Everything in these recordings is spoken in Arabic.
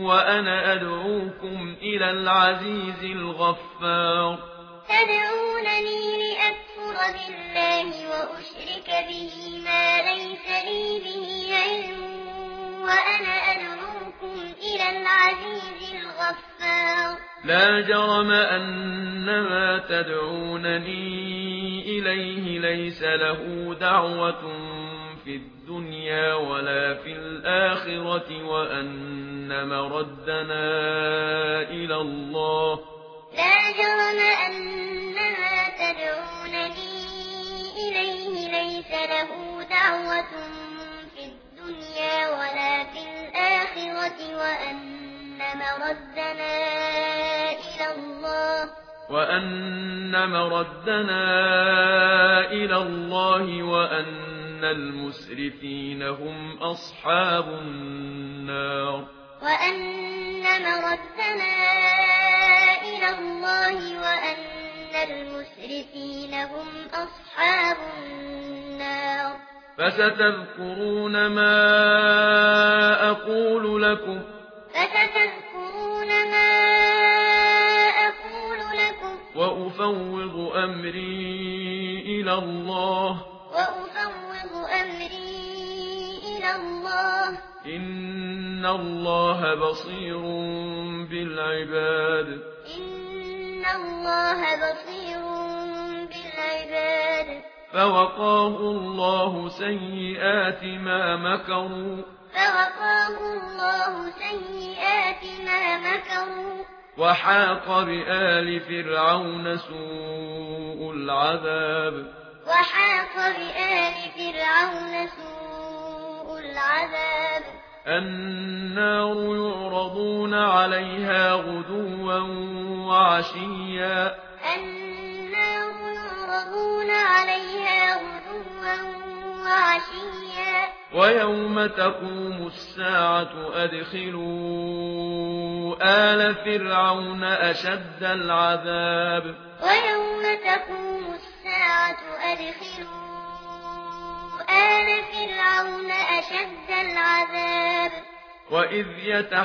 وأنا أدعوكم إلى العزيز الغفار تدعونني لأكفر بالله وأشرك به ما ليس لي به علم وأنا أدعوكم إلى العزيز الغفار لا جرم أن ما تدعونني إليه ليس له دعوة في الدنيا ولا في الآخرة وأن مردنا إلى الله. لا جرم أنها تدعونني إليه ليس له دعوة في الدنيا ولا في الآخرة وأن مردنا إلى الله. وأن مردنا إلى الله وأن ان المسرفين هم اصحاب النار وان مردنا إلى الله وان المسرفين هم اصحاب النار فستذكرون ما أقول لكم فستذكرون ما أقول لكم وافوض امري إلى الله وأفوض الله. إن الله بصير بالعباد. إن الله بصير بالعباد. فوقاه الله سيئات ما مكروا. فوقاه الله سيئات ما مكروا. وحاق بآل فرعون سوء العذاب. وحاق بآل فرعون سوء العذاب. النار يعرضون عليها غدوا وعشيا. النار يعرضون عليها غدوا وعشيا. ويوم تقوم الساعة أدخلوا آل فرعون أشد العذاب. ويوم تقوم الساعة أدخلوا أشد العذاب. وإذ يتحاجون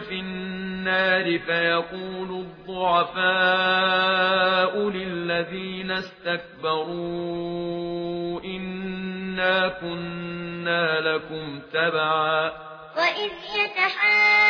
في النار فيقول الضعفاء للذين استكبروا إنا كنا لكم تبعا. وإذ يتحاجون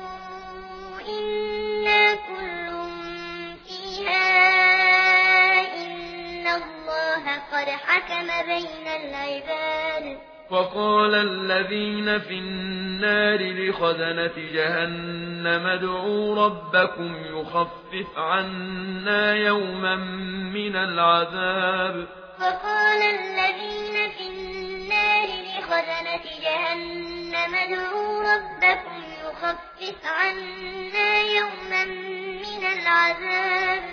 قد حكم بين العباد. وقال الذين في النار لخزنة جهنم ادعوا ربكم يخفف عنا يوما من العذاب. وقال الذين في النار لخزنة جهنم ادعوا ربكم يخفف عنا يوما من العذاب.